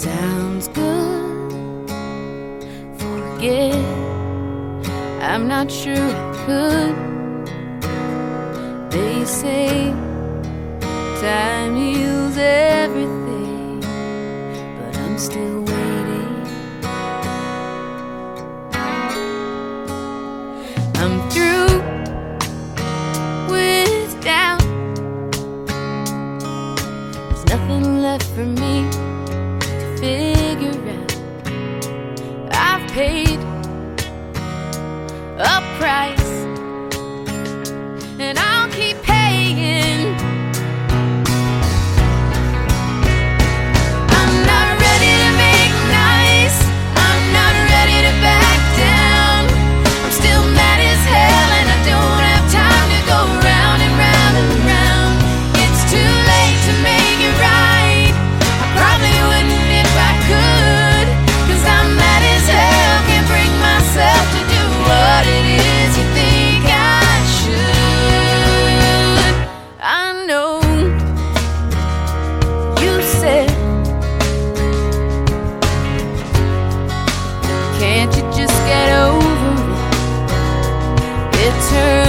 sounds good. Forget, I'm not sure I could. They say time heals everything, but I'm still waiting. pay bitter.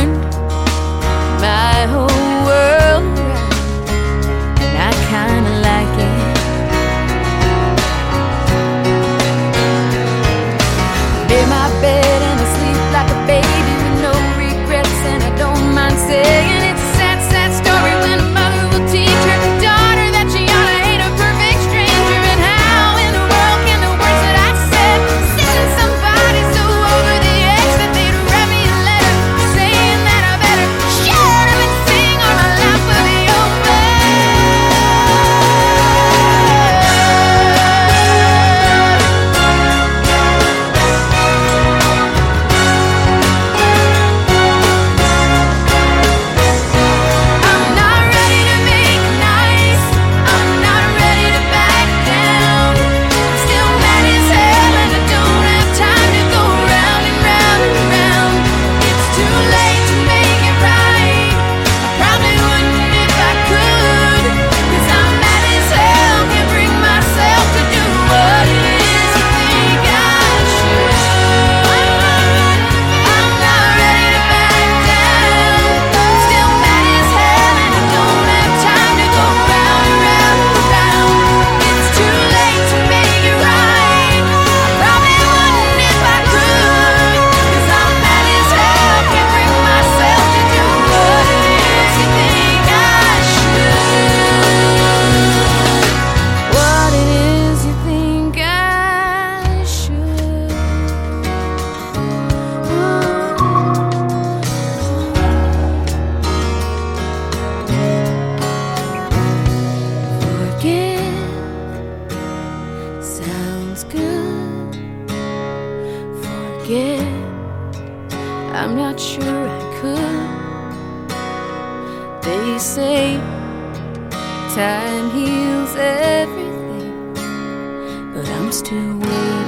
forget. I'm not sure I could. They say time heals everything, but I'm still waiting.